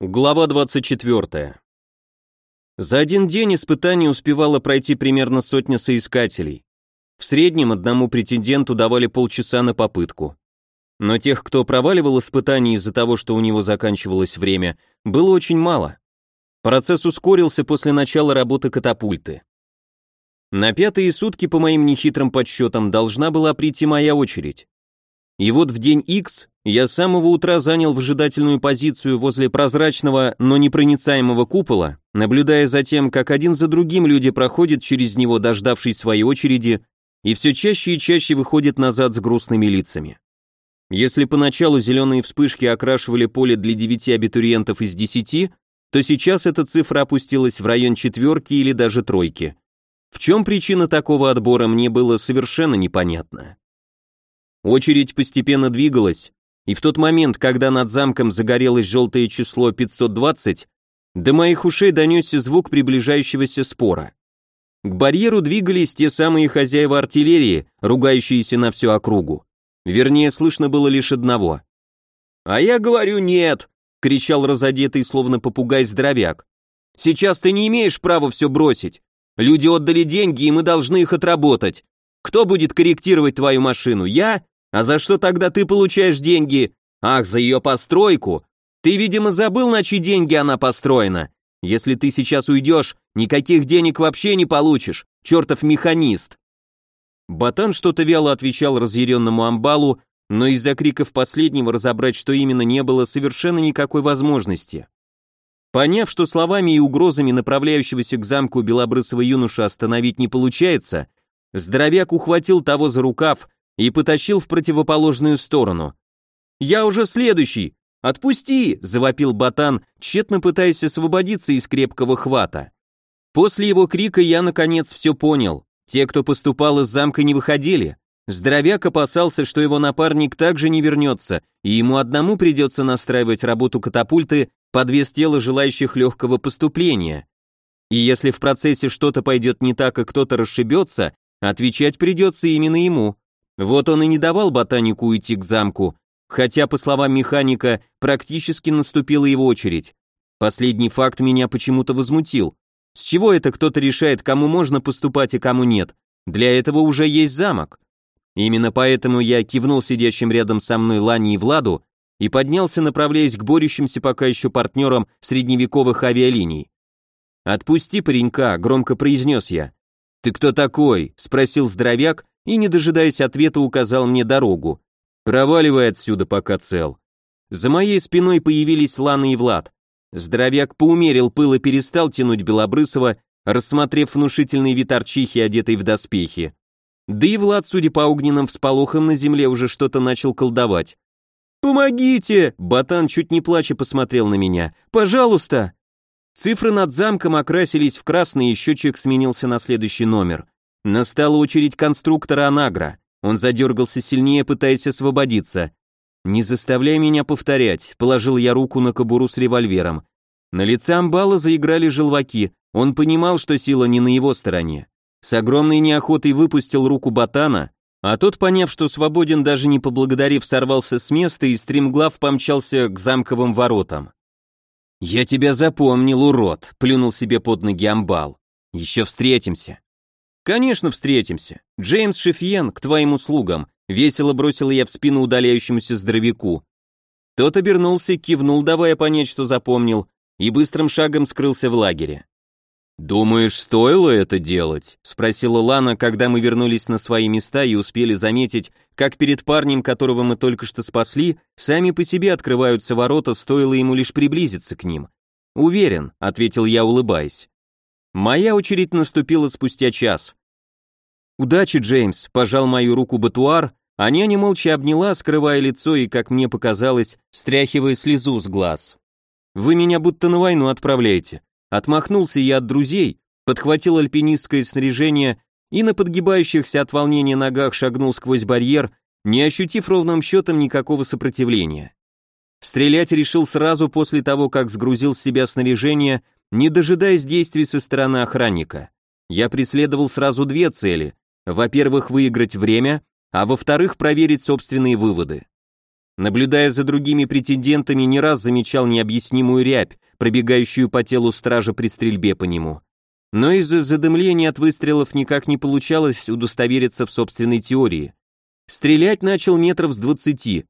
Глава 24. За один день испытание успевало пройти примерно сотня соискателей. В среднем одному претенденту давали полчаса на попытку. Но тех, кто проваливал испытание из-за того, что у него заканчивалось время, было очень мало. Процесс ускорился после начала работы катапульты. На пятые сутки, по моим нехитрым подсчетам, должна была прийти моя очередь. И вот в день X я с самого утра занял выжидательную позицию возле прозрачного, но непроницаемого купола, наблюдая за тем, как один за другим люди проходят через него, дождавшись своей очереди, и все чаще и чаще выходят назад с грустными лицами. Если поначалу зеленые вспышки окрашивали поле для девяти абитуриентов из десяти, то сейчас эта цифра опустилась в район четверки или даже тройки. В чем причина такого отбора, мне было совершенно непонятно. Очередь постепенно двигалась, и в тот момент, когда над замком загорелось желтое число 520, до моих ушей донесся звук приближающегося спора. К барьеру двигались те самые хозяева артиллерии, ругающиеся на всю округу. Вернее, слышно было лишь одного. «А я говорю нет!» — кричал разодетый, словно попугай здоровяк. «Сейчас ты не имеешь права все бросить. Люди отдали деньги, и мы должны их отработать. Кто будет корректировать твою машину? Я? А за что тогда ты получаешь деньги? Ах, за ее постройку. Ты, видимо, забыл, на чьи деньги она построена. Если ты сейчас уйдешь, никаких денег вообще не получишь. Чертов механист. Батан что-то вяло отвечал разъяренному амбалу, но из-за криков последнего разобрать, что именно, не было совершенно никакой возможности. Поняв, что словами и угрозами направляющегося к замку белобрысого юноша остановить не получается, Здоровяк ухватил того за рукав и потащил в противоположную сторону. «Я уже следующий! Отпусти!» – завопил ботан, тщетно пытаясь освободиться из крепкого хвата. После его крика я наконец все понял. Те, кто поступал из замка, не выходили. Здоровяк опасался, что его напарник также не вернется, и ему одному придется настраивать работу катапульты под вес тела желающих легкого поступления. И если в процессе что-то пойдет не так и кто-то расшибется, Отвечать придется именно ему. Вот он и не давал ботанику уйти к замку, хотя, по словам механика, практически наступила его очередь. Последний факт меня почему-то возмутил. С чего это кто-то решает, кому можно поступать и кому нет? Для этого уже есть замок. Именно поэтому я кивнул сидящим рядом со мной Лане и Владу и поднялся, направляясь к борющимся пока еще партнерам средневековых авиалиний. «Отпусти паренька», — громко произнес я. «Ты кто такой?» — спросил здоровяк и, не дожидаясь ответа, указал мне дорогу. «Проваливай отсюда, пока цел». За моей спиной появились Лана и Влад. Здоровяк поумерил пыл и перестал тянуть Белобрысова, рассмотрев внушительный вид арчихи, одетый в доспехи. Да и Влад, судя по огненным всполохам на земле, уже что-то начал колдовать. «Помогите!» — ботан чуть не плача посмотрел на меня. «Пожалуйста!» Цифры над замком окрасились в красный, и счетчик сменился на следующий номер. Настала очередь конструктора Анагра. Он задергался сильнее, пытаясь освободиться. «Не заставляй меня повторять», — положил я руку на кобуру с револьвером. На лице амбала заиграли желваки, он понимал, что сила не на его стороне. С огромной неохотой выпустил руку ботана, а тот, поняв, что свободен, даже не поблагодарив, сорвался с места и стремглав помчался к замковым воротам. «Я тебя запомнил, урод», — плюнул себе под ноги амбал. «Еще встретимся». «Конечно встретимся. Джеймс Шефьен, к твоим услугам», — весело бросил я в спину удаляющемуся здоровяку. Тот обернулся, кивнул, давая понять, что запомнил, и быстрым шагом скрылся в лагере. «Думаешь, стоило это делать?» — спросила Лана, когда мы вернулись на свои места и успели заметить, как перед парнем, которого мы только что спасли, сами по себе открываются ворота, стоило ему лишь приблизиться к ним. «Уверен», — ответил я, улыбаясь. Моя очередь наступила спустя час. «Удачи, Джеймс», — пожал мою руку Батуар, а няня молча обняла, скрывая лицо и, как мне показалось, стряхивая слезу с глаз. «Вы меня будто на войну отправляете», Отмахнулся я от друзей, подхватил альпинистское снаряжение и на подгибающихся от волнения ногах шагнул сквозь барьер, не ощутив ровным счетом никакого сопротивления. Стрелять решил сразу после того, как сгрузил с себя снаряжение, не дожидаясь действий со стороны охранника. Я преследовал сразу две цели. Во-первых, выиграть время, а во-вторых, проверить собственные выводы. Наблюдая за другими претендентами, не раз замечал необъяснимую рябь, пробегающую по телу стража при стрельбе по нему. Но из-за задымления от выстрелов никак не получалось удостовериться в собственной теории. Стрелять начал метров с двадцати.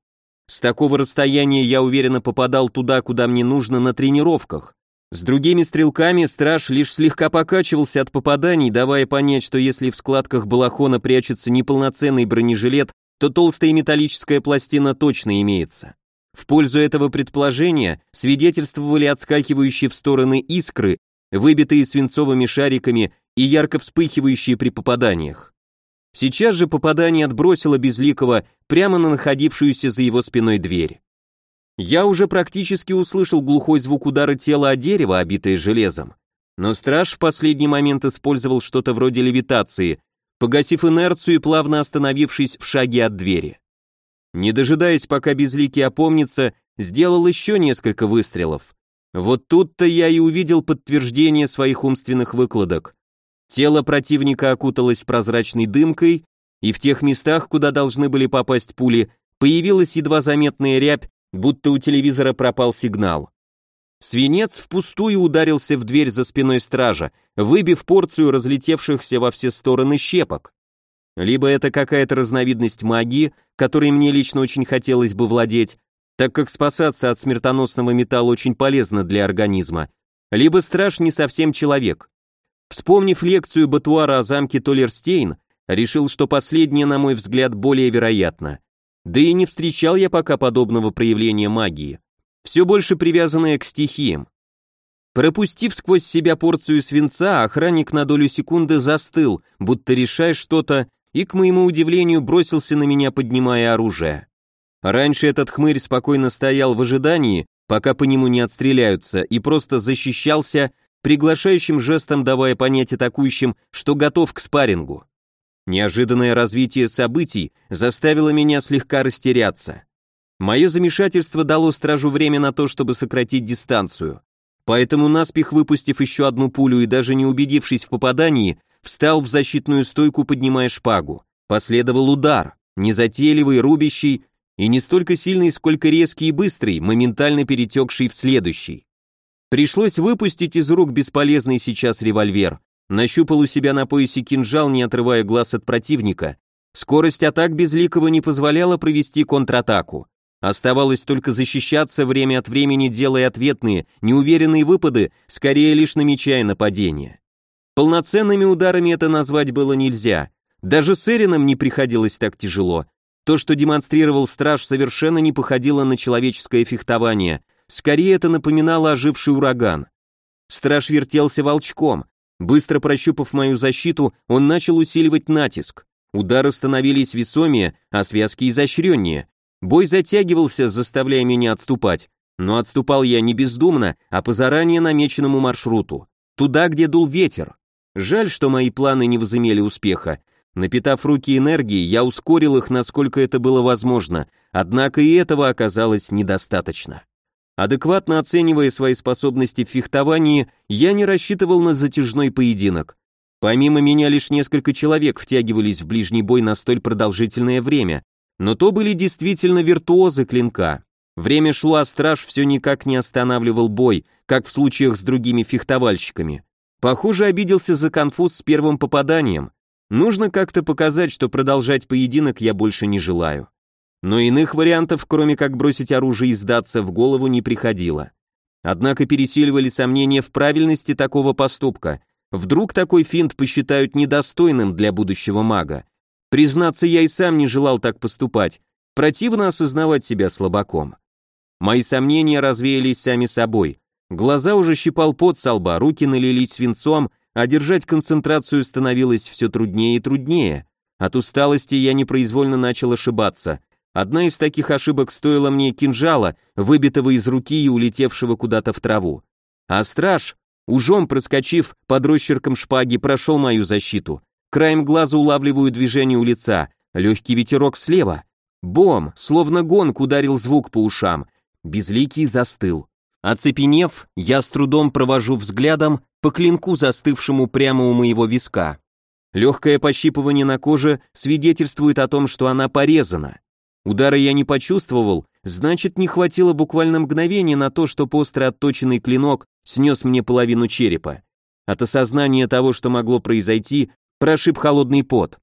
С такого расстояния я уверенно попадал туда, куда мне нужно на тренировках. С другими стрелками страж лишь слегка покачивался от попаданий, давая понять, что если в складках балахона прячется неполноценный бронежилет, то толстая металлическая пластина точно имеется. В пользу этого предположения свидетельствовали отскакивающие в стороны искры, выбитые свинцовыми шариками и ярко вспыхивающие при попаданиях. Сейчас же попадание отбросило Безликого прямо на находившуюся за его спиной дверь. Я уже практически услышал глухой звук удара тела о дерево, обитое железом. Но страж в последний момент использовал что-то вроде левитации, погасив инерцию и плавно остановившись в шаге от двери. Не дожидаясь, пока Безликий опомнится, сделал еще несколько выстрелов. Вот тут-то я и увидел подтверждение своих умственных выкладок. Тело противника окуталось прозрачной дымкой, и в тех местах, куда должны были попасть пули, появилась едва заметная рябь, будто у телевизора пропал сигнал. Свинец впустую ударился в дверь за спиной стража, выбив порцию разлетевшихся во все стороны щепок. Либо это какая-то разновидность магии, которой мне лично очень хотелось бы владеть, так как спасаться от смертоносного металла очень полезно для организма, либо страж не совсем человек. Вспомнив лекцию Батуара о замке Толерстейн, решил, что последнее, на мой взгляд, более вероятно. Да и не встречал я пока подобного проявления магии все больше привязанная к стихиям. Пропустив сквозь себя порцию свинца, охранник на долю секунды застыл, будто решая что-то, и, к моему удивлению, бросился на меня, поднимая оружие. Раньше этот хмырь спокойно стоял в ожидании, пока по нему не отстреляются, и просто защищался, приглашающим жестом давая понять атакующим, что готов к спаррингу. Неожиданное развитие событий заставило меня слегка растеряться. Мое замешательство дало стражу время на то, чтобы сократить дистанцию. Поэтому, наспех выпустив еще одну пулю и даже не убедившись в попадании, встал в защитную стойку, поднимая шпагу. Последовал удар, незатейливый, рубящий, и не столько сильный, сколько резкий и быстрый, моментально перетекший в следующий. Пришлось выпустить из рук бесполезный сейчас револьвер. Нащупал у себя на поясе кинжал, не отрывая глаз от противника. Скорость атак Безликого не позволяла провести контратаку. Оставалось только защищаться время от времени, делая ответные, неуверенные выпады, скорее лишь намечая нападение. Полноценными ударами это назвать было нельзя. Даже с Эрином не приходилось так тяжело. То, что демонстрировал страж, совершенно не походило на человеческое фехтование. Скорее это напоминало оживший ураган. Страж вертелся волчком. Быстро прощупав мою защиту, он начал усиливать натиск. Удары становились весомее, а связки изощреннее. Бой затягивался, заставляя меня отступать, но отступал я не бездумно, а по заранее намеченному маршруту, туда, где дул ветер. Жаль, что мои планы не возымели успеха. Напитав руки энергией, я ускорил их, насколько это было возможно, однако и этого оказалось недостаточно. Адекватно оценивая свои способности в фехтовании, я не рассчитывал на затяжной поединок. Помимо меня лишь несколько человек втягивались в ближний бой на столь продолжительное время, но то были действительно виртуозы клинка. Время шло, а страж все никак не останавливал бой, как в случаях с другими фехтовальщиками. Похоже, обиделся за конфуз с первым попаданием. Нужно как-то показать, что продолжать поединок я больше не желаю. Но иных вариантов, кроме как бросить оружие и сдаться, в голову не приходило. Однако пересиливали сомнения в правильности такого поступка. Вдруг такой финт посчитают недостойным для будущего мага, Признаться, я и сам не желал так поступать. Противно осознавать себя слабаком. Мои сомнения развеялись сами собой. Глаза уже щипал пот со лба, руки налились свинцом, а держать концентрацию становилось все труднее и труднее. От усталости я непроизвольно начал ошибаться. Одна из таких ошибок стоила мне кинжала, выбитого из руки и улетевшего куда-то в траву. А страж, ужом проскочив под росчерком шпаги, прошел мою защиту. Краем глаза улавливаю движение у лица, легкий ветерок слева. Бом, словно гонг ударил звук по ушам. Безликий застыл. Оцепенев, я с трудом провожу взглядом по клинку, застывшему прямо у моего виска. Легкое пощипывание на коже свидетельствует о том, что она порезана. Удара я не почувствовал, значит не хватило буквально мгновения на то, что остро отточенный клинок снес мне половину черепа. От осознания того, что могло произойти, прошиб холодный пот.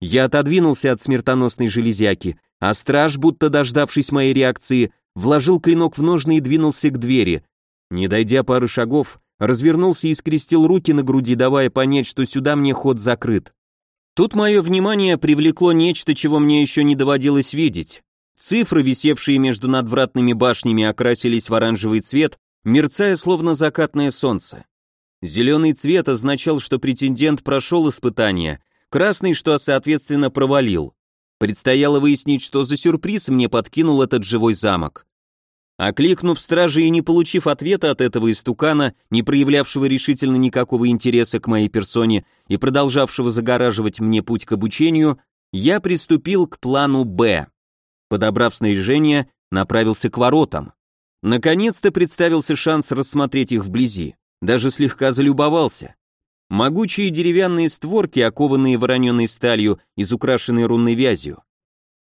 Я отодвинулся от смертоносной железяки, а страж, будто дождавшись моей реакции, вложил клинок в ножны и двинулся к двери. Не дойдя пары шагов, развернулся и скрестил руки на груди, давая понять, что сюда мне ход закрыт. Тут мое внимание привлекло нечто, чего мне еще не доводилось видеть. Цифры, висевшие между надвратными башнями, окрасились в оранжевый цвет, мерцая словно закатное солнце. Зеленый цвет означал, что претендент прошел испытание, красный, что соответственно провалил. Предстояло выяснить, что за сюрприз мне подкинул этот живой замок. Окликнув стражи и не получив ответа от этого истукана, не проявлявшего решительно никакого интереса к моей персоне и продолжавшего загораживать мне путь к обучению, я приступил к плану «Б». Подобрав снаряжение, направился к воротам. Наконец-то представился шанс рассмотреть их вблизи. Даже слегка залюбовался. Могучие деревянные створки, окованные вороненой сталью, изукрашенные рунной вязью.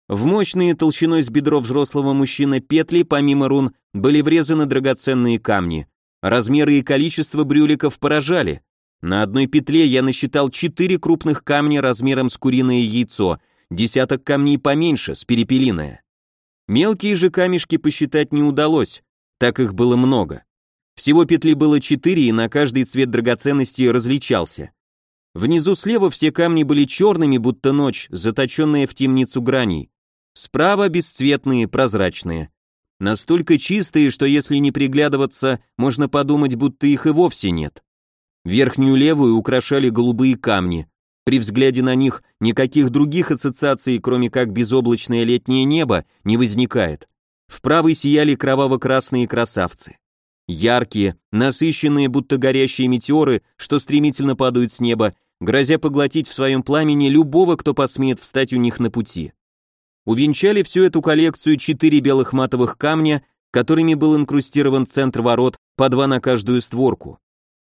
В мощные толщиной с бедро взрослого мужчины петли, помимо рун, были врезаны драгоценные камни. Размеры и количество брюликов поражали. На одной петле я насчитал четыре крупных камня размером с куриное яйцо, десяток камней поменьше, с перепелиное. Мелкие же камешки посчитать не удалось, так их было много. Всего петли было четыре, и на каждый цвет драгоценности различался. Внизу слева все камни были черными, будто ночь, заточенная в темницу граней. Справа бесцветные, прозрачные. Настолько чистые, что если не приглядываться, можно подумать, будто их и вовсе нет. Верхнюю левую украшали голубые камни. При взгляде на них никаких других ассоциаций, кроме как безоблачное летнее небо, не возникает. В правой сияли кроваво-красные красавцы. Яркие, насыщенные, будто горящие метеоры, что стремительно падают с неба, грозя поглотить в своем пламени любого, кто посмеет встать у них на пути. Увенчали всю эту коллекцию четыре белых матовых камня, которыми был инкрустирован центр ворот, по два на каждую створку.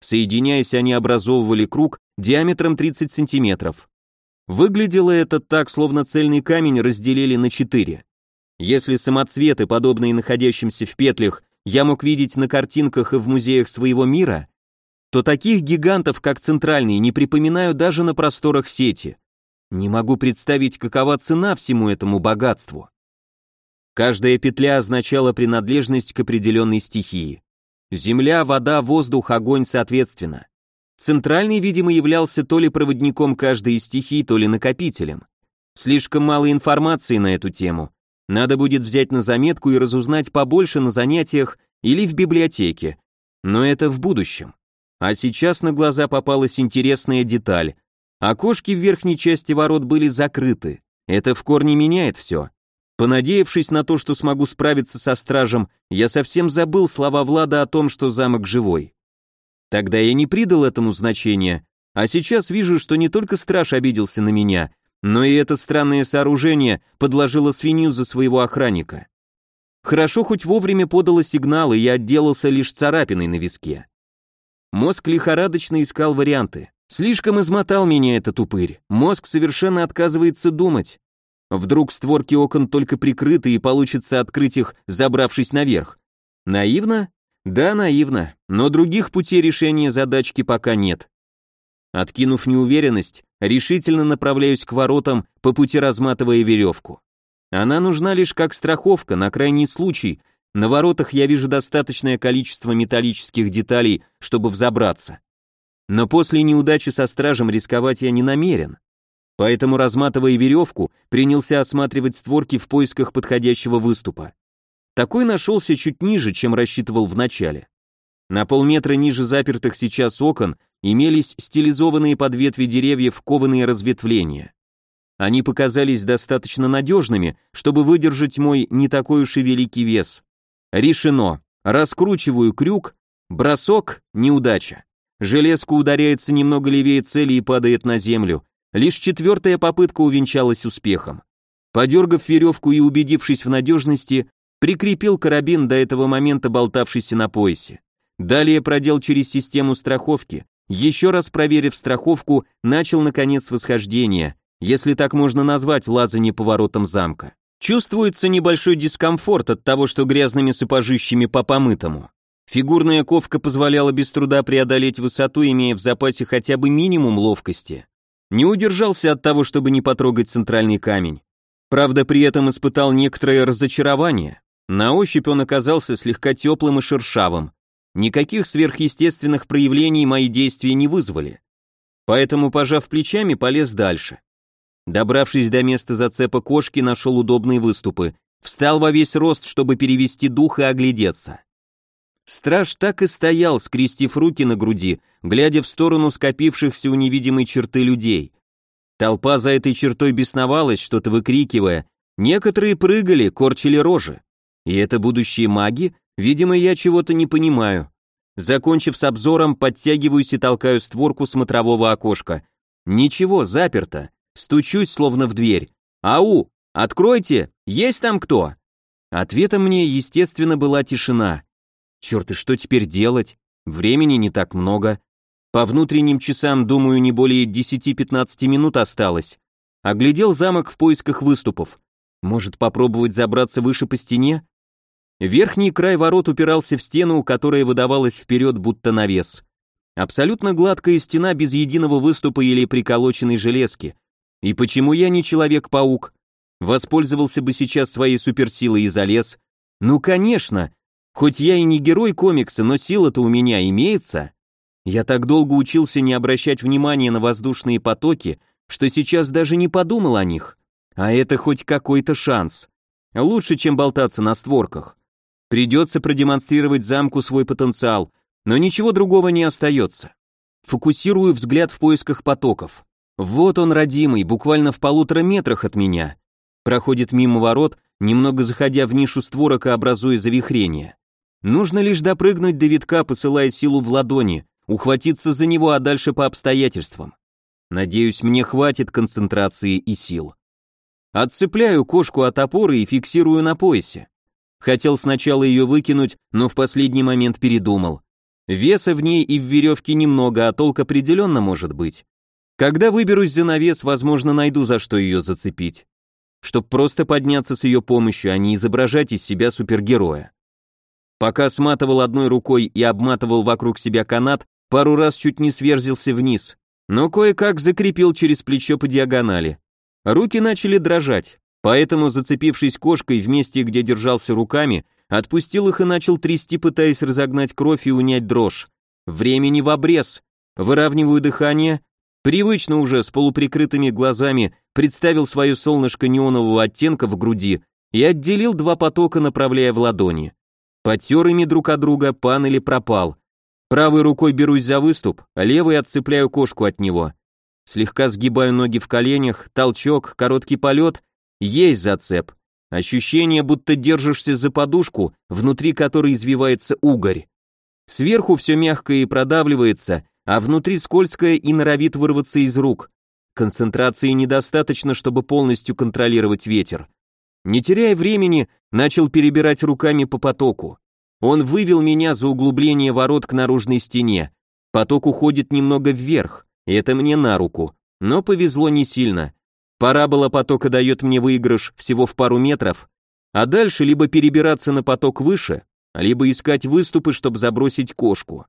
Соединяясь, они образовывали круг диаметром 30 сантиметров. Выглядело это так, словно цельный камень разделили на четыре. Если самоцветы, подобные находящимся в петлях, я мог видеть на картинках и в музеях своего мира, то таких гигантов, как центральный, не припоминаю даже на просторах сети. Не могу представить, какова цена всему этому богатству. Каждая петля означала принадлежность к определенной стихии. Земля, вода, воздух, огонь соответственно. Центральный, видимо, являлся то ли проводником каждой из стихий, то ли накопителем. Слишком мало информации на эту тему. Надо будет взять на заметку и разузнать побольше на занятиях или в библиотеке. Но это в будущем. А сейчас на глаза попалась интересная деталь. Окошки в верхней части ворот были закрыты. Это в корне меняет все. Понадеявшись на то, что смогу справиться со стражем, я совсем забыл слова Влада о том, что замок живой. Тогда я не придал этому значения, а сейчас вижу, что не только страж обиделся на меня, но и это странное сооружение подложило свинью за своего охранника. Хорошо хоть вовремя подало сигнал, и я отделался лишь царапиной на виске. Мозг лихорадочно искал варианты. Слишком измотал меня этот упырь. Мозг совершенно отказывается думать. Вдруг створки окон только прикрыты и получится открыть их, забравшись наверх. Наивно? Да, наивно, но других путей решения задачки пока нет. Откинув неуверенность, решительно направляюсь к воротам, по пути разматывая веревку. Она нужна лишь как страховка, на крайний случай. На воротах я вижу достаточное количество металлических деталей, чтобы взобраться. Но после неудачи со стражем рисковать я не намерен. Поэтому, разматывая веревку, принялся осматривать створки в поисках подходящего выступа. Такой нашелся чуть ниже, чем рассчитывал вначале. На полметра ниже запертых сейчас окон имелись стилизованные под ветви деревьев кованые разветвления. Они показались достаточно надежными, чтобы выдержать мой не такой уж и великий вес. Решено. Раскручиваю крюк, бросок, неудача. Железка ударяется немного левее цели и падает на землю. Лишь четвертая попытка увенчалась успехом. Подергав веревку и убедившись в надежности, прикрепил карабин до этого момента болтавшийся на поясе. Далее продел через систему страховки. Еще раз проверив страховку, начал наконец восхождение, если так можно назвать лазание поворотом замка. Чувствуется небольшой дискомфорт от того, что грязными сапожищами по помытому. Фигурная ковка позволяла без труда преодолеть высоту, имея в запасе хотя бы минимум ловкости. Не удержался от того, чтобы не потрогать центральный камень. Правда, при этом испытал некоторое разочарование. На ощупь он оказался слегка теплым и шершавым. Никаких сверхъестественных проявлений мои действия не вызвали. Поэтому, пожав плечами, полез дальше. Добравшись до места зацепа кошки, нашел удобные выступы. Встал во весь рост, чтобы перевести дух и оглядеться. Страж так и стоял, скрестив руки на груди, глядя в сторону скопившихся у невидимой черты людей. Толпа за этой чертой бесновалась, что-то выкрикивая. Некоторые прыгали, корчили рожи. И это будущие маги? Видимо, я чего-то не понимаю. Закончив с обзором, подтягиваюсь и толкаю створку смотрового окошка. Ничего, заперто. Стучусь, словно в дверь. «Ау! Откройте! Есть там кто?» Ответом мне, естественно, была тишина. Черт, и что теперь делать? Времени не так много. По внутренним часам, думаю, не более 10-15 минут осталось. Оглядел замок в поисках выступов. Может, попробовать забраться выше по стене? Верхний край ворот упирался в стену, которая выдавалась вперед, будто навес. Абсолютно гладкая стена без единого выступа или приколоченной железки. И почему я не Человек-паук? Воспользовался бы сейчас своей суперсилой и залез. Ну, конечно. Хоть я и не герой комикса, но сила-то у меня имеется. Я так долго учился не обращать внимания на воздушные потоки, что сейчас даже не подумал о них. А это хоть какой-то шанс. Лучше, чем болтаться на створках. Придется продемонстрировать замку свой потенциал, но ничего другого не остается. Фокусирую взгляд в поисках потоков. Вот он, родимый, буквально в полутора метрах от меня. Проходит мимо ворот, немного заходя в нишу створок и образуя завихрение. Нужно лишь допрыгнуть до витка, посылая силу в ладони, ухватиться за него, а дальше по обстоятельствам. Надеюсь, мне хватит концентрации и сил. Отцепляю кошку от опоры и фиксирую на поясе. Хотел сначала ее выкинуть, но в последний момент передумал. Веса в ней и в веревке немного, а толк определенно может быть. Когда выберусь за навес, возможно, найду за что ее зацепить. Чтоб просто подняться с ее помощью, а не изображать из себя супергероя. Пока сматывал одной рукой и обматывал вокруг себя канат, пару раз чуть не сверзился вниз, но кое-как закрепил через плечо по диагонали. Руки начали дрожать, поэтому, зацепившись кошкой в месте, где держался руками, отпустил их и начал трясти, пытаясь разогнать кровь и унять дрожь. Времени в обрез. Выравниваю дыхание, Привычно уже с полуприкрытыми глазами представил свое солнышко неонового оттенка в груди и отделил два потока, направляя в ладони. Потер ими друг от друга, пан или пропал. Правой рукой берусь за выступ, левой отцепляю кошку от него. Слегка сгибаю ноги в коленях, толчок, короткий полет. Есть зацеп. Ощущение, будто держишься за подушку, внутри которой извивается угорь. Сверху все мягко и продавливается, а внутри скользкое и норовит вырваться из рук. Концентрации недостаточно, чтобы полностью контролировать ветер. Не теряя времени, начал перебирать руками по потоку. Он вывел меня за углубление ворот к наружной стене. Поток уходит немного вверх, это мне на руку, но повезло не сильно. Парабола потока дает мне выигрыш всего в пару метров, а дальше либо перебираться на поток выше, либо искать выступы, чтобы забросить кошку.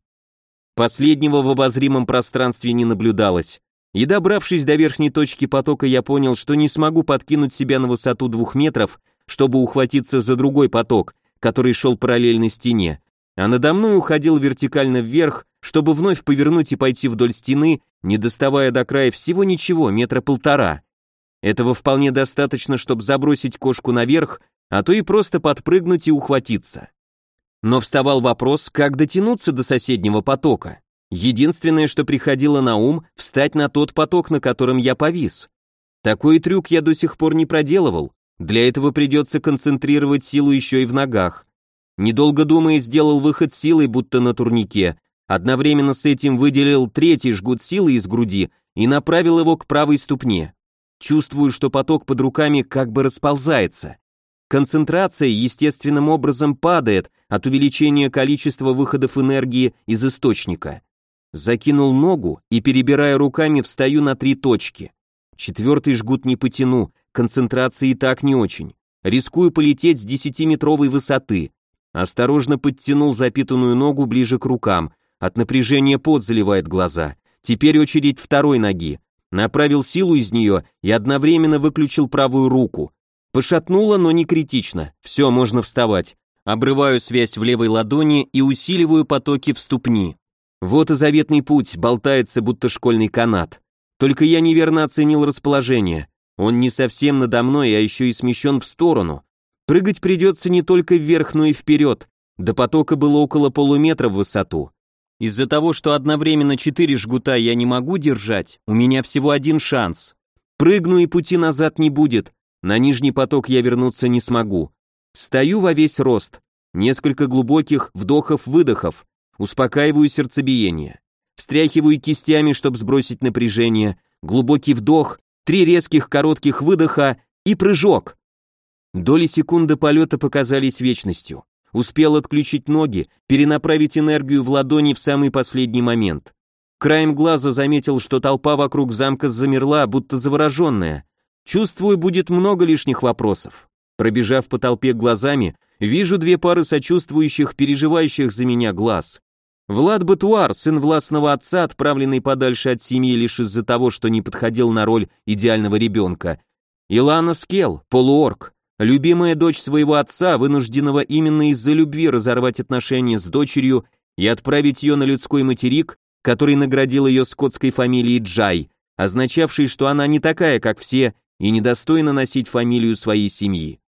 Последнего в обозримом пространстве не наблюдалось. И добравшись до верхней точки потока, я понял, что не смогу подкинуть себя на высоту двух метров, чтобы ухватиться за другой поток, который шел параллельно стене, а надо мной уходил вертикально вверх, чтобы вновь повернуть и пойти вдоль стены, не доставая до края всего ничего, метра полтора. Этого вполне достаточно, чтобы забросить кошку наверх, а то и просто подпрыгнуть и ухватиться. Но вставал вопрос, как дотянуться до соседнего потока. Единственное, что приходило на ум, встать на тот поток, на котором я повис. Такой трюк я до сих пор не проделывал. Для этого придется концентрировать силу еще и в ногах. Недолго думая, сделал выход силой, будто на турнике. Одновременно с этим выделил третий жгут силы из груди и направил его к правой ступне. Чувствую, что поток под руками как бы расползается. Концентрация естественным образом падает от увеличения количества выходов энергии из источника. Закинул ногу и, перебирая руками, встаю на три точки. Четвертый жгут не потяну, концентрации и так не очень. рискую полететь с десятиметровой высоты. Осторожно подтянул запитанную ногу ближе к рукам, от напряжения пот заливает глаза. Теперь очередь второй ноги. Направил силу из нее и одновременно выключил правую руку. Пошатнуло, но не критично. Все, можно вставать. Обрываю связь в левой ладони и усиливаю потоки в ступни. Вот и заветный путь, болтается, будто школьный канат. Только я неверно оценил расположение. Он не совсем надо мной, а еще и смещен в сторону. Прыгать придется не только вверх, но и вперед. До потока было около полуметра в высоту. Из-за того, что одновременно четыре жгута я не могу держать, у меня всего один шанс. Прыгну и пути назад не будет. На нижний поток я вернуться не смогу. Стою во весь рост. Несколько глубоких вдохов-выдохов. Успокаиваю сердцебиение. Встряхиваю кистями, чтобы сбросить напряжение. Глубокий вдох, три резких коротких выдоха и прыжок. Доли секунды полета показались вечностью. Успел отключить ноги, перенаправить энергию в ладони в самый последний момент. Краем глаза заметил, что толпа вокруг замка замерла, будто завороженная. Чувствую, будет много лишних вопросов. Пробежав по толпе глазами, вижу две пары сочувствующих, переживающих за меня глаз. Влад Батуар, сын властного отца, отправленный подальше от семьи лишь из-за того, что не подходил на роль идеального ребенка. Илана Скел, полуорк, Любимая дочь своего отца, вынужденного именно из-за любви разорвать отношения с дочерью и отправить ее на людской материк, который наградил ее скотской фамилией Джай, означавшей, что она не такая, как все, и недостойна носить фамилию своей семьи.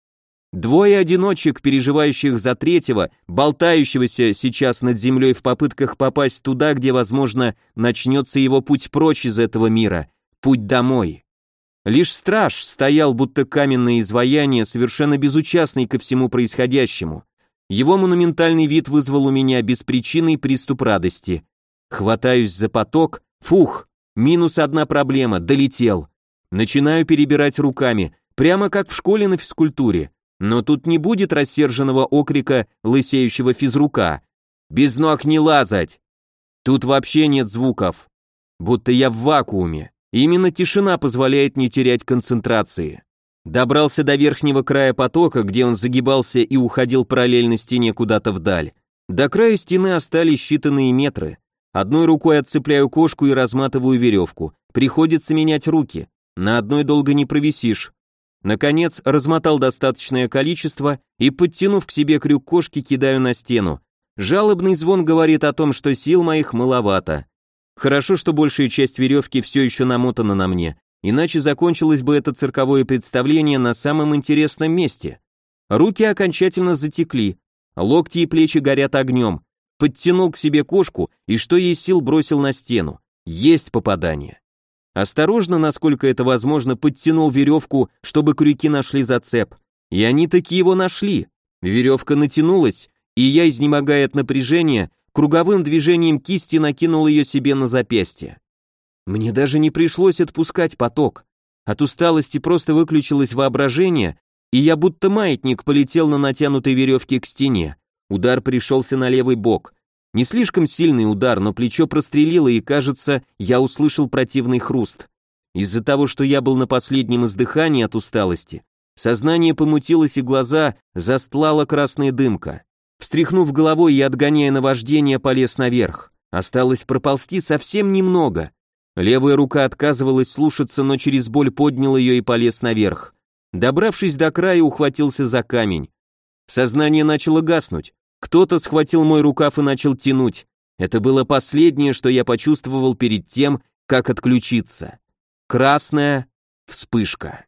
Двое одиночек, переживающих за третьего, болтающегося сейчас над землей в попытках попасть туда, где, возможно, начнется его путь прочь из этого мира, путь домой. Лишь страж стоял, будто каменное изваяние, совершенно безучастный ко всему происходящему. Его монументальный вид вызвал у меня беспричинный приступ радости. Хватаюсь за поток, фух, минус одна проблема, долетел. Начинаю перебирать руками, прямо как в школе на физкультуре. Но тут не будет рассерженного окрика лысеющего физрука. «Без ног не лазать!» Тут вообще нет звуков. Будто я в вакууме. Именно тишина позволяет не терять концентрации. Добрался до верхнего края потока, где он загибался и уходил параллельно стене куда-то вдаль. До края стены остались считанные метры. Одной рукой отцепляю кошку и разматываю веревку. Приходится менять руки. На одной долго не провисишь. Наконец, размотал достаточное количество и, подтянув к себе крюк кошки, кидаю на стену. Жалобный звон говорит о том, что сил моих маловато. Хорошо, что большая часть веревки все еще намотана на мне, иначе закончилось бы это цирковое представление на самом интересном месте. Руки окончательно затекли, локти и плечи горят огнем. Подтянул к себе кошку и что есть сил бросил на стену. Есть попадание. Осторожно, насколько это возможно, подтянул веревку, чтобы крюки нашли зацеп. И они таки его нашли. Веревка натянулась, и я, изнемогая от напряжения, круговым движением кисти накинул ее себе на запястье. Мне даже не пришлось отпускать поток. От усталости просто выключилось воображение, и я будто маятник полетел на натянутой веревке к стене. Удар пришелся на левый бок. Не слишком сильный удар, но плечо прострелило, и, кажется, я услышал противный хруст. Из-за того, что я был на последнем издыхании от усталости, сознание помутилось и глаза застлала красная дымка. Встряхнув головой и отгоняя наваждение, полез наверх. Осталось проползти совсем немного. Левая рука отказывалась слушаться, но через боль поднял ее и полез наверх. Добравшись до края, ухватился за камень. Сознание начало гаснуть. Кто-то схватил мой рукав и начал тянуть. Это было последнее, что я почувствовал перед тем, как отключиться. Красная вспышка.